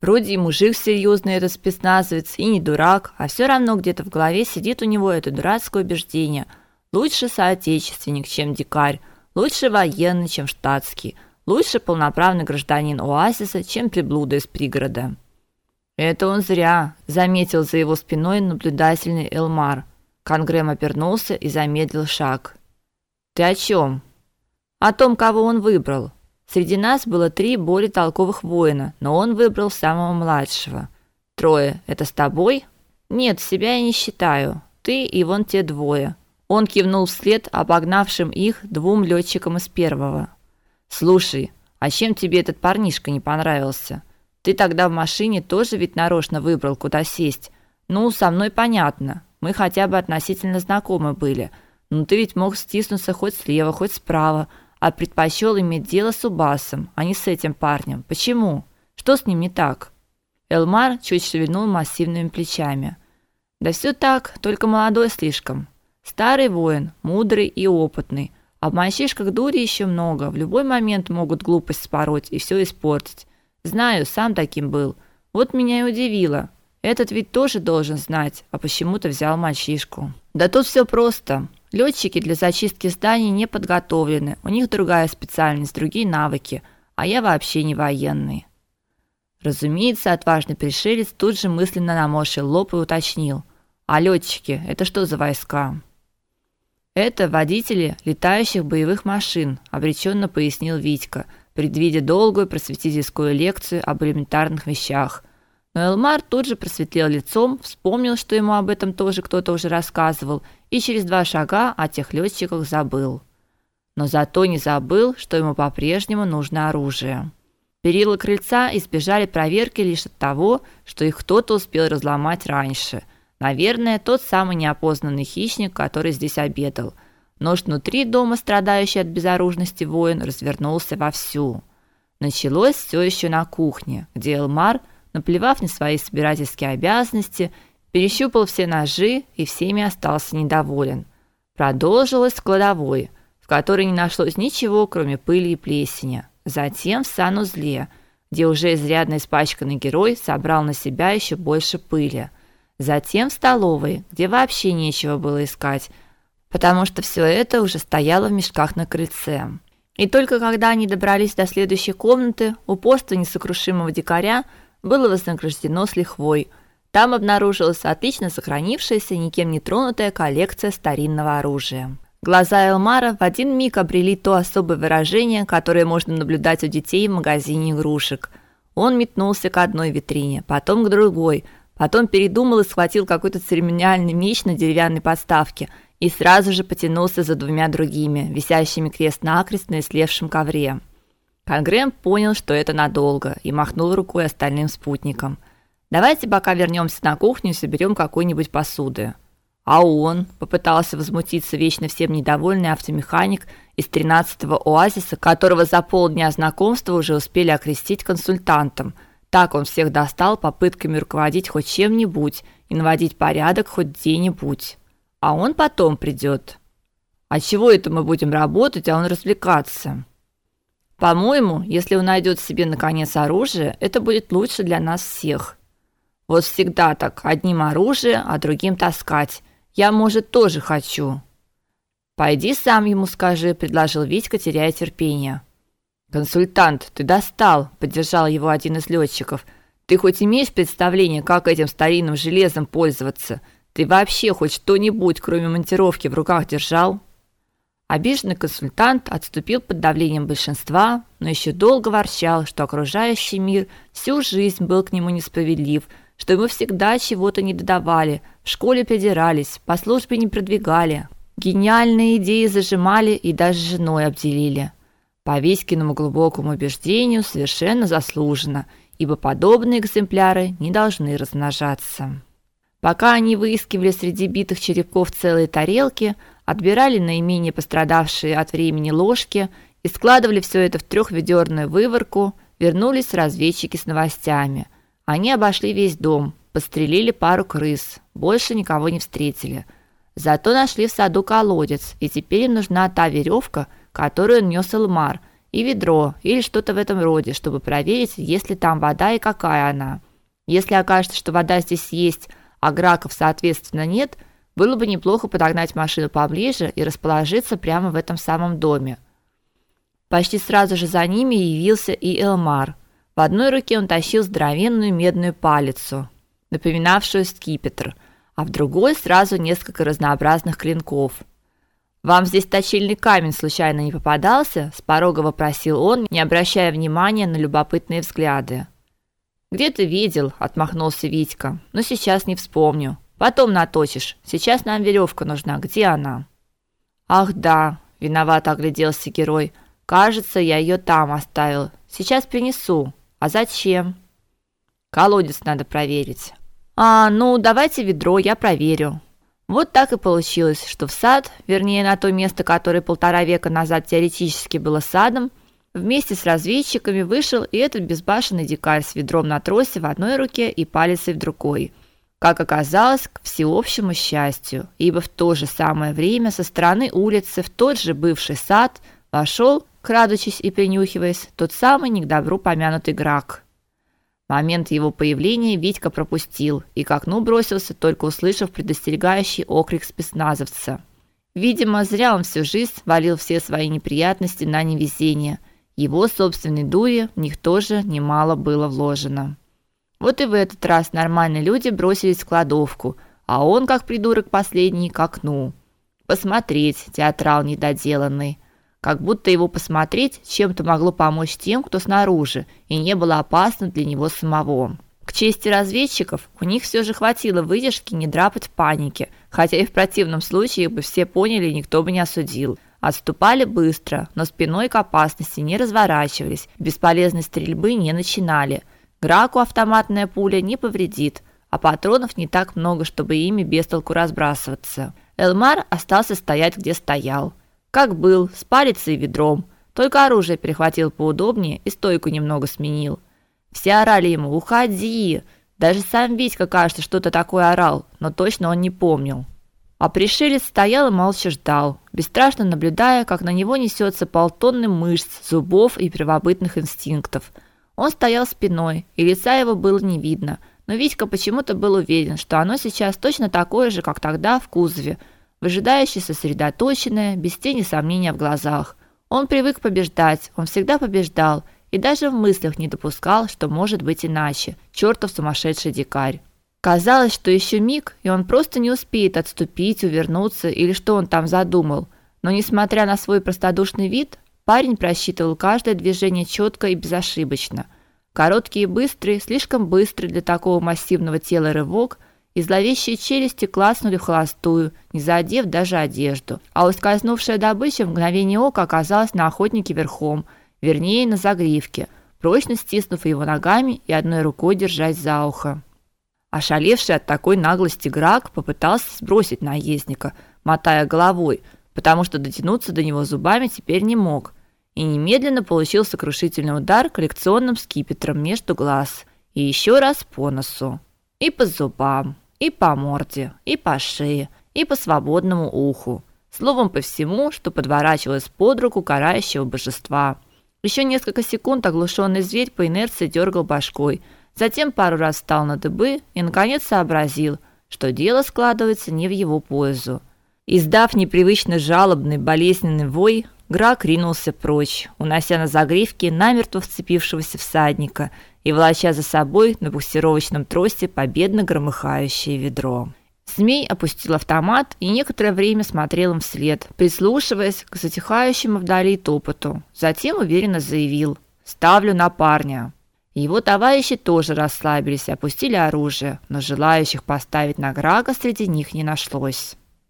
Вроде и мужик серьезный этот спецназовец, и не дурак, а все равно где-то в голове сидит у него это дурацкое убеждение. Лучше соотечественник, чем дикарь, лучше военный, чем штатский, лучше полноправный гражданин оазиса, чем приблуда из пригорода. Это он зря, заметил за его спиной наблюдательный Элмар. Конгрэм обернулся и замедлил шаг. Ты о чем? О том, кого он выбрал. Среди нас было три более толковых воина, но он выбрал самого младшего. Трое это с тобой? Нет, себя я не считаю. Ты и вон те двое. Он кивнул вслед обогнавшим их двум летчикам из первого. Слушай, а чем тебе этот парнишка не понравился? Ты тогда в машине тоже ведь нарочно выбрал, куда сесть. Ну, со мной понятно. Мы хотя бы относительно знакомы были. Но ты ведь мог стиснуться хоть слева, хоть справа а предпочел иметь дело с Убасом, а не с этим парнем. Почему? Что с ним не так? Элмар чуть шевельнул массивными плечами. Да все так, только молодой слишком. Старый воин, мудрый и опытный. А в мальчишках дури еще много, в любой момент могут глупость спороть и все испортить. Знаю, сам таким был. Вот меня и удивило. Этот ведь тоже должен знать, а почему-то взял мальчишку. Да тут все просто. Летчики для зачистки зданий не подготовлены, у них другая специальность, другие навыки, а я вообще не военный. Разумеется, отважный пришелец тут же мысленно наморщил лоб и уточнил: "А летчики это что за войска?" "Это водители летающих боевых машин", обреченно пояснил Витька, предвидя долгую просветительскую лекцию об элементарных вещах. Элмар тут же просветлел лицом, вспомнил, что ему об этом тоже кто-то уже рассказывал, и через два шага о тех летчиках забыл. Но зато не забыл, что ему по-прежнему нужно оружие. Перила крыльца избежали проверки лишь от того, что их кто-то успел разломать раньше. Наверное, тот самый неопознанный хищник, который здесь обедал. Нож внутри дома, страдающий от безоружности воин, развернулся вовсю. Началось все еще на кухне, где Элмар – наплевав на свои собирательские обязанности, перещупал все ножи и всеми остался недоволен. Продолжилось в кладовой, в которой не нашлось ничего, кроме пыли и плесени. Затем в санузле, где уже изрядно испачканный герой собрал на себя еще больше пыли. Затем в столовой, где вообще нечего было искать, потому что все это уже стояло в мешках на крыльце. И только когда они добрались до следующей комнаты, упорство несокрушимого дикаря – было вознаграждено с лихвой. Там обнаружилась отлично сохранившаяся, никем не тронутая коллекция старинного оружия. Глаза Элмара в один миг обрели то особое выражение, которое можно наблюдать у детей в магазине игрушек. Он метнулся к одной витрине, потом к другой, потом передумал и схватил какой-то церемониальный меч на деревянной подставке и сразу же потянулся за двумя другими, висящими крест-накрест на ислевшем ковре. Конгрэм понял, что это надолго, и махнул рукой остальным спутникам. Давайте пока вернемся на кухню и соберем какой-нибудь посуды. А он попытался возмутиться вечно всем недовольный автомеханик из 13-го оазиса, которого за полдня знакомства уже успели окрестить консультантом. Так он всех достал попытками руководить хоть чем-нибудь и наводить порядок хоть где-нибудь. А он потом придет. А чего это мы будем работать, а он развлекаться? По-моему, если он найдет себе наконец оружие, это будет лучше для нас всех. Вот всегда так, одним оружие, а другим таскать. Я, может, тоже хочу. Пойди сам ему скажи, предложил Витька, теряя терпение. Консультант, ты достал, поддержал его один из летчиков. Ты хоть имеешь представление, как этим старинным железом пользоваться? Ты вообще хоть что-нибудь, кроме монтировки, в руках держал? Обиженный консультант отступил под давлением большинства, но еще долго ворчал, что окружающий мир всю жизнь был к нему несправедлив, что ему всегда чего-то не додавали, в школе придирались, по службе не продвигали, гениальные идеи зажимали и даже женой обделили. По Веськиному глубокому убеждению совершенно заслуженно, ибо подобные экземпляры не должны размножаться. Пока они выискивали среди битых черепков целые тарелки, отбирали наименее пострадавшие от времени ложки и складывали все это в трехведерную выворку, вернулись разведчики с новостями. Они обошли весь дом, пострелили пару крыс, больше никого не встретили. Зато нашли в саду колодец, и теперь им нужна та веревка, которую нес Элмар, и ведро или что-то в этом роде, чтобы проверить, есть ли там вода и какая она. Если окажется, что вода здесь есть, а граков, соответственно, нет, было бы неплохо подогнать машину поближе и расположиться прямо в этом самом доме. Почти сразу же за ними явился и Элмар. В одной руке он тащил здоровенную медную палицу, напоминавшую скипетр, а в другой сразу несколько разнообразных клинков. Вам здесь точильный камень случайно не попадался? с порога вопросил он, не обращая внимания на любопытные взгляды. Где ты видел? отмахнулся Витька. Но сейчас не вспомню. Потом наточишь. Сейчас нам веревка нужна. Где она? Ах, да, виновато огляделся герой. Кажется, я ее там оставил. Сейчас принесу. А зачем? Колодец надо проверить. А, ну, давайте ведро, я проверю. Вот так и получилось, что в сад, вернее, на то место, которое полтора века назад теоретически было садом, вместе с разведчиками вышел и этот безбашенный дикарь с ведром на тросе в одной руке и палицей в другой. Как оказалось, к всеобщему счастью, ибо в то же самое время со стороны улицы в тот же бывший сад вошел, крадучись и принюхиваясь, тот самый не к добру помянутый Грак. Момент его появления Витька пропустил и к окну бросился, только услышав предостерегающий окрик спецназовца. Видимо, зря он всю жизнь валил все свои неприятности на невезение. Его собственной дури в них тоже немало было вложено. Вот и в этот раз нормальные люди бросились в кладовку, а он, как придурок последний, к окну. Посмотреть, театрал недоделанный как будто его посмотреть чем-то могло помочь тем, кто снаружи, и не было опасно для него самого. К чести разведчиков, у них все же хватило выдержки не драпать в панике, хотя и в противном случае бы все поняли, никто бы не осудил. Отступали быстро, но спиной к опасности не разворачивались, бесполезной стрельбы не начинали. Граку автоматная пуля не повредит, а патронов не так много, чтобы ими без толку разбрасываться. Элмар остался стоять, где стоял. Как был, с палицей и ведром, только оружие перехватил поудобнее и стойку немного сменил. Все орали ему «Уходи!», даже сам Витька, кажется, что-то такое орал, но точно он не помнил. А пришелец стоял и молча ждал, бесстрашно наблюдая, как на него несется полтонны мышц, зубов и первобытных инстинктов. Он стоял спиной, и лица его было не видно, но Витька почему-то был уверен, что оно сейчас точно такое же, как тогда в кузове, выжидающе сосредоточенная, без тени сомнения в глазах. Он привык побеждать, он всегда побеждал и даже в мыслях не допускал, что может быть иначе. Чёртов сумасшедший дикарь. Казалось, что еще миг, и он просто не успеет отступить, увернуться или что он там задумал. Но несмотря на свой простодушный вид, парень просчитывал каждое движение четко и безошибочно. Короткий и быстрый, слишком быстрый для такого массивного тела рывок – и зловещие челюсти клацнули в холостую, не задев даже одежду. А ускользнувшая добыча в мгновение ока оказалась на охотнике верхом, вернее, на загривке, прочно стиснув его ногами и одной рукой держась за ухо. Ошалевший от такой наглости Грак попытался сбросить наездника, мотая головой, потому что дотянуться до него зубами теперь не мог, и немедленно получил сокрушительный удар коллекционным скипетром между глаз и еще раз по носу и по зубам и по морде, и по шее, и по свободному уху. Словом, по всему, что подворачивалось под руку карающего божества. Еще несколько секунд оглушенный зверь по инерции дергал башкой, затем пару раз встал на дыбы и, наконец, сообразил, что дело складывается не в его пользу. Издав непривычно жалобный болезненный вой, Грак ринулся прочь, унося на загривке намертво вцепившегося всадника – и волоча за собой на буксировочном тросе победно громыхающее ведро. Змей опустил автомат и некоторое время смотрел им вслед, прислушиваясь к затихающему вдали топоту. Затем уверенно заявил: "Ставлю на парня". Его товарищи тоже расслабились и опустили оружие, но желающих поставить на Грага среди них не нашлось.